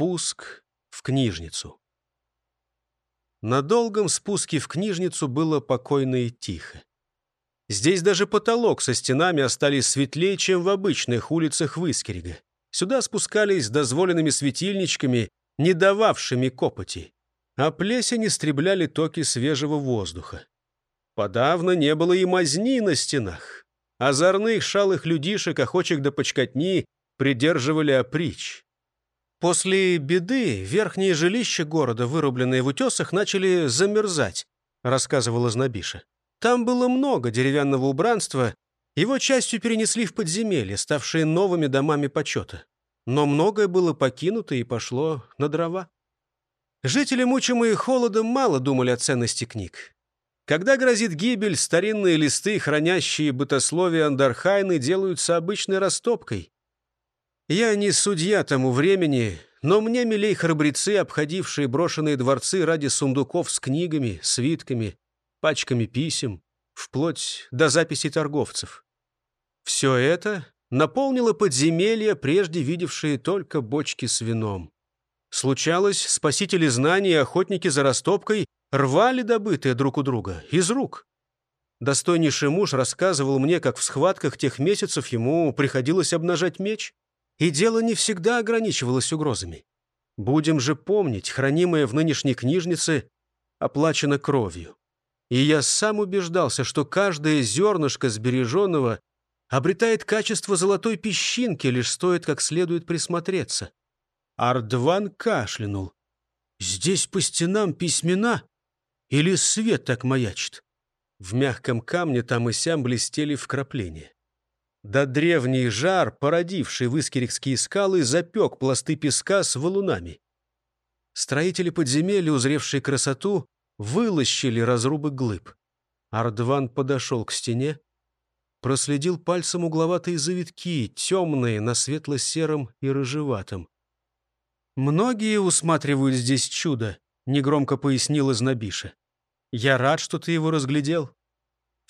Спуск в книжницу. На долгом спуске в книжницу было покойно и тихо. Здесь даже потолок со стенами остались светлее, чем в обычных улицах Выскерега. Сюда спускались с дозволенными светильничками, не дававшими копоти, а плесень истребляли токи свежего воздуха. Подавно не было и мазни на стенах. Озорных шалых людишек, охочих до почкотни, придерживали опричь. После беды верхние жилища города, вырубленные в утесах, начали замерзать, рассказывала Знобиша. Там было много деревянного убранства, его частью перенесли в подземелье, ставшие новыми домами почета. Но многое было покинуто и пошло на дрова. Жители, мучимые холодом, мало думали о ценности книг. Когда грозит гибель, старинные листы, хранящие бытословие Андархайны, делаются обычной растопкой. Я не судья тому времени, но мне милей храбрецы, обходившие брошенные дворцы ради сундуков с книгами, свитками, пачками писем, вплоть до записей торговцев. Все это наполнило подземелья, прежде видевшие только бочки с вином. Случалось, спасители знаний и охотники за растопкой рвали добытые друг у друга из рук. Достойнейший муж рассказывал мне, как в схватках тех месяцев ему приходилось обнажать меч. И дело не всегда ограничивалось угрозами. Будем же помнить, хранимое в нынешней книжнице оплачено кровью. И я сам убеждался, что каждое зернышко сбереженного обретает качество золотой песчинки, лишь стоит как следует присмотреться. Ардван кашлянул. «Здесь по стенам письмена? Или свет так маячит?» В мягком камне там и сям блестели вкрапления. Да древний жар, породивший выскерихские скалы, запек пласты песка с валунами. Строители подземелья, узревшие красоту, вылощили разрубы глыб. Ардван подошел к стене, проследил пальцем угловатые завитки, темные на светло-сером и рыжеватом. «Многие усматривают здесь чудо», — негромко пояснила Знобиша. «Я рад, что ты его разглядел.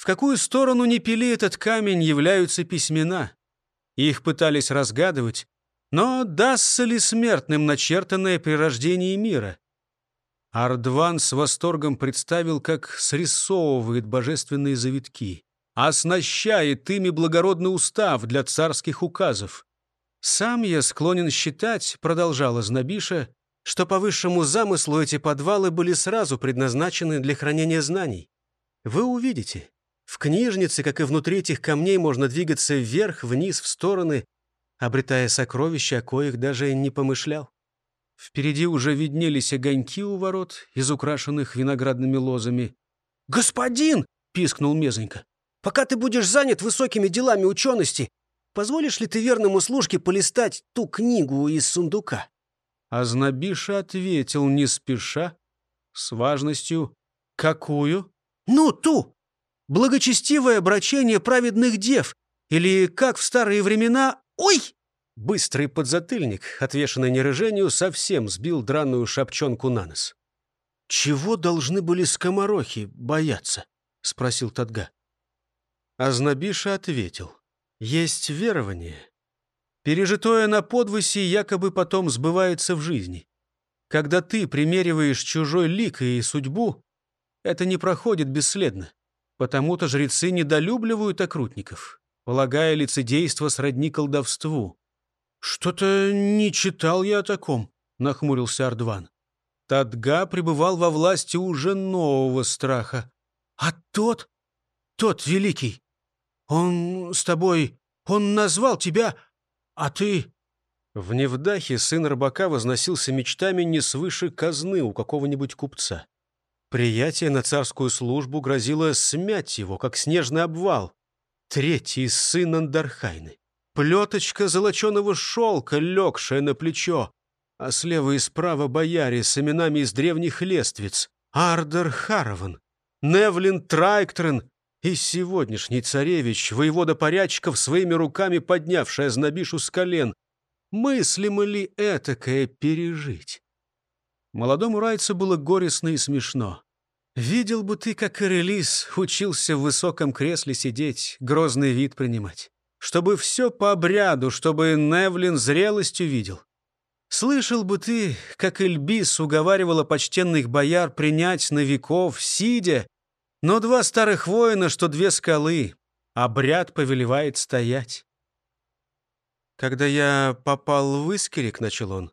В какую сторону не пили этот камень, являются письмена. Их пытались разгадывать, но дастся ли смертным начертанное при рождении мира? Ардван с восторгом представил, как срисовывает божественные завитки, оснащает ими благородный устав для царских указов. «Сам я склонен считать», — продолжала Знобиша, «что по высшему замыслу эти подвалы были сразу предназначены для хранения знаний. Вы увидите, в книжнице, как и внутри этих камней, можно двигаться вверх, вниз, в стороны, обретая сокровища, о коих даже не помышлял. Впереди уже виднелись огоньки у ворот, из украшенных виноградными лозами. «Господин!» — пискнул Мезонька. «Пока ты будешь занят высокими делами учености, позволишь ли ты верному служке полистать ту книгу из сундука?» Азнабиша ответил не спеша, с важностью. «Какую?» «Ну, ту, благочестивое обращение праведных дев, или, как в старые времена, «Ой!» Быстрый подзатыльник, отвешенный нерыжению, совсем сбил драную шапчонку на нос. «Чего должны были скоморохи бояться?» — спросил Тадга. Азнабиша ответил. «Есть верование. Пережитое на подвысе якобы потом сбывается в жизни. Когда ты примериваешь чужой лик и судьбу, это не проходит бесследно. Потому-то жрецы недолюбливают окрутников, полагая лицедейство сродни колдовству. «Что-то не читал я о таком», — нахмурился Ардван. Тадга пребывал во власти уже нового страха. «А тот, тот великий, он с тобой, он назвал тебя, а ты...» В Невдахе сын рыбака возносился мечтами не свыше казны у какого-нибудь купца. Приятие на царскую службу грозило смять его, как снежный обвал. Третий сын Андархайны. Плеточка золоченого шелка, легшая на плечо. А слева и справа бояре с именами из древних лествиц. Ардер Харован, Невлин Трайктрен и сегодняшний царевич, воевода порядчиков, своими руками поднявший Азнабишу с колен. Мыслимо ли этакое пережить? Молодому райцу было горестно и смешно. Видел бы ты, как Ирелис учился в высоком кресле сидеть, грозный вид принимать. Чтобы все по обряду, чтобы Невлин зрелость увидел. Слышал бы ты, как Эльбис уговаривала почтенных бояр принять новиков, сидя, но два старых воина, что две скалы, обряд повелевает стоять. Когда я попал в Искерик, начал он,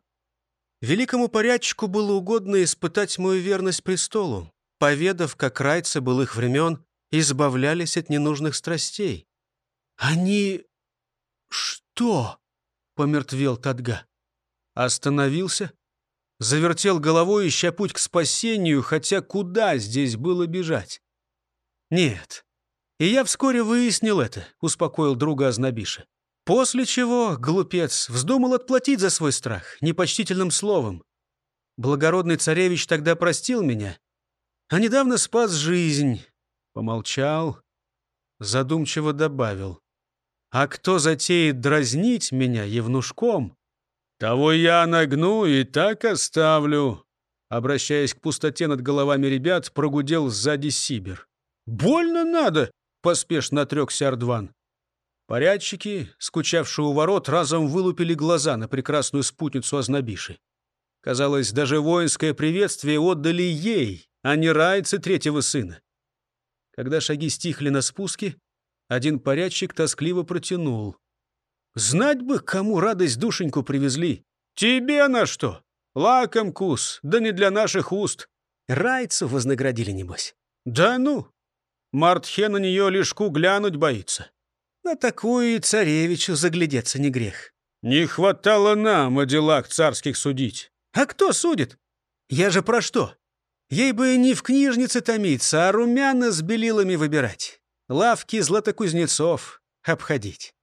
великому порядчику было угодно испытать мою верность престолу, поведав, как райцы былых времен избавлялись от ненужных страстей. «Они... что?» — помертвел Тадга. Остановился, завертел головой, ища путь к спасению, хотя куда здесь было бежать? Нет. И я вскоре выяснил это, успокоил друга Азнабиша. После чего, глупец, вздумал отплатить за свой страх непочтительным словом. Благородный царевич тогда простил меня, а недавно спас жизнь. Помолчал, задумчиво добавил. А кто затеет дразнить меня евнушком, «Того я нагну и так оставлю», — обращаясь к пустоте над головами ребят, прогудел сзади Сибир. «Больно надо!» — поспешно отрекся Ардван. Порядчики, скучавшие у ворот, разом вылупили глаза на прекрасную спутницу Азнабиши. Казалось, даже воинское приветствие отдали ей, а не райце третьего сына. Когда шаги стихли на спуске, один порядчик тоскливо протянул. Знать бы, кому радость душеньку привезли. Тебе на что? Лаком кус, да не для наших уст. Райцу вознаградили, небось. Да ну! Мартхе на нее лишку глянуть боится. На такую и царевичу заглядеться не грех. Не хватало нам о делах царских судить. А кто судит? Я же про что? Ей бы не в книжнице томиться, а румяна с белилами выбирать. Лавки златокузнецов обходить.